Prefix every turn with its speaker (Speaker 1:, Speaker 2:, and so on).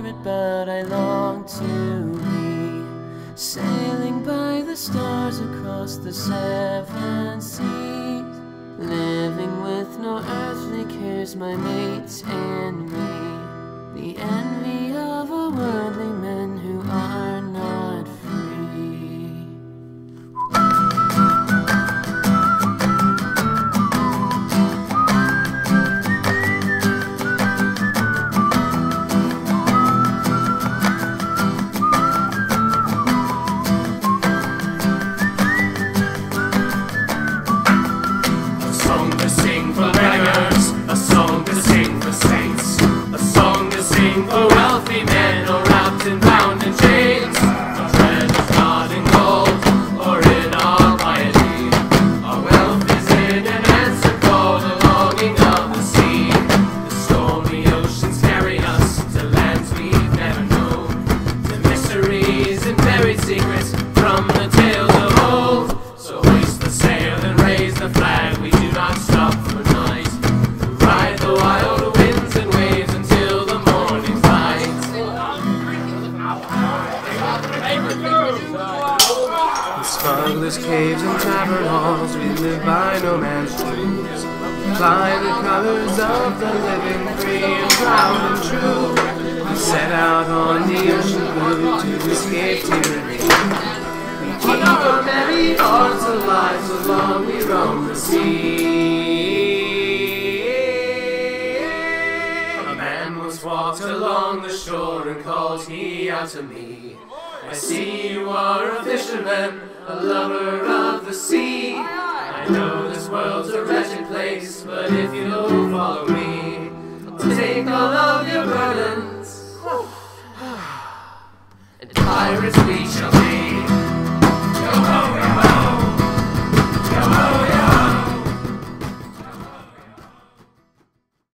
Speaker 1: pirate, but I long to be sailing by the stars across the seven seas, living with no earthly cares, my mates and me,
Speaker 2: for wealthy men or wrapped and bound in chains. Treasures not in gold or in our piety. Our wealth is answer for the longing of the sea. The stormy oceans carry us to lands we've never known. Mysteries and buried secrets from the tales of old. So hoist the sail and raise the flag. We do not stop
Speaker 3: In smugglers' caves and tavern halls, we live by no man's rules. Fly the colors of the living, free and proud and true. We set out on the ocean blue to escape tyranny. We keep our merry hearts alive so long we roam the sea.
Speaker 2: A man once walked along the shore and called he out to me. I see you are a fisherman, a lover of the sea. I know this world's a wretched place, but if you'll follow me, I'll take all of your burdens.